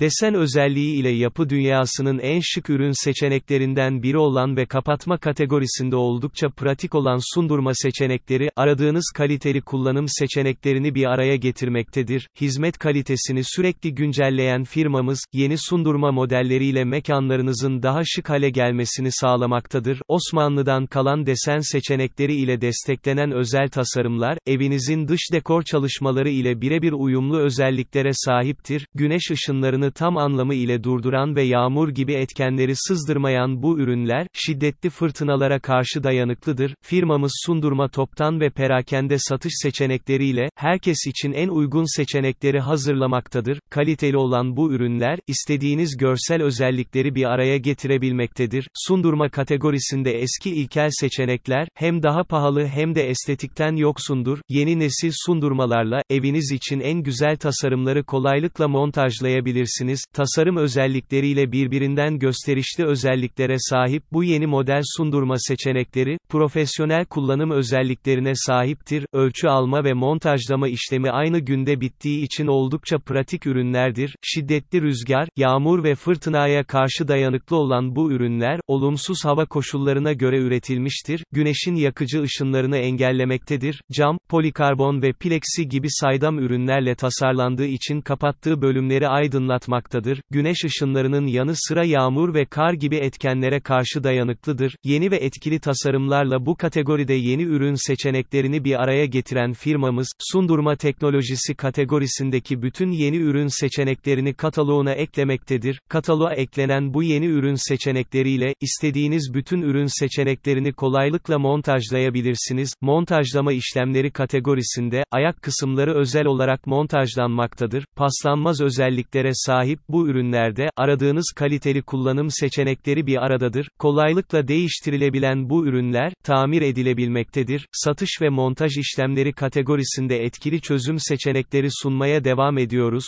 Desen özelliği ile yapı dünyasının en şık ürün seçeneklerinden biri olan ve kapatma kategorisinde oldukça pratik olan sundurma seçenekleri, aradığınız kaliteli kullanım seçeneklerini bir araya getirmektedir. Hizmet kalitesini sürekli güncelleyen firmamız, yeni sundurma modelleriyle mekanlarınızın daha şık hale gelmesini sağlamaktadır. Osmanlı'dan kalan desen seçenekleri ile desteklenen özel tasarımlar, evinizin dış dekor çalışmaları ile birebir uyumlu özelliklere sahiptir. Güneş ışınlarını tam anlamı ile durduran ve yağmur gibi etkenleri sızdırmayan bu ürünler, şiddetli fırtınalara karşı dayanıklıdır. Firmamız sundurma toptan ve perakende satış seçenekleriyle, herkes için en uygun seçenekleri hazırlamaktadır. Kaliteli olan bu ürünler, istediğiniz görsel özellikleri bir araya getirebilmektedir. Sundurma kategorisinde eski ilkel seçenekler, hem daha pahalı hem de estetikten yoksundur. Yeni nesil sundurmalarla, eviniz için en güzel tasarımları kolaylıkla montajlayabilirsiniz. Tasarım özellikleriyle birbirinden gösterişli özelliklere sahip bu yeni model sundurma seçenekleri, profesyonel kullanım özelliklerine sahiptir. Ölçü alma ve montajlama işlemi aynı günde bittiği için oldukça pratik ürünlerdir. Şiddetli rüzgar, yağmur ve fırtınaya karşı dayanıklı olan bu ürünler, olumsuz hava koşullarına göre üretilmiştir. Güneşin yakıcı ışınlarını engellemektedir. Cam, polikarbon ve plexi gibi saydam ürünlerle tasarlandığı için kapattığı bölümleri aydınlatmaktadır. Güneş ışınlarının yanı sıra yağmur ve kar gibi etkenlere karşı dayanıklıdır. Yeni ve etkili tasarımlarla bu kategoride yeni ürün seçeneklerini bir araya getiren firmamız, sundurma teknolojisi kategorisindeki bütün yeni ürün seçeneklerini kataloğuna eklemektedir. Kataloğa eklenen bu yeni ürün seçenekleriyle, istediğiniz bütün ürün seçeneklerini kolaylıkla montajlayabilirsiniz. Montajlama işlemleri kategorisinde, ayak kısımları özel olarak montajlanmaktadır. Paslanmaz özelliklere sahip bu ürünlerde, aradığınız kaliteli kullanım seçenekleri bir aradadır. Kolaylıkla değiştirilebilen bu ürünler, tamir edilebilmektedir. Satış ve montaj işlemleri kategorisinde etkili çözüm seçenekleri sunmaya devam ediyoruz.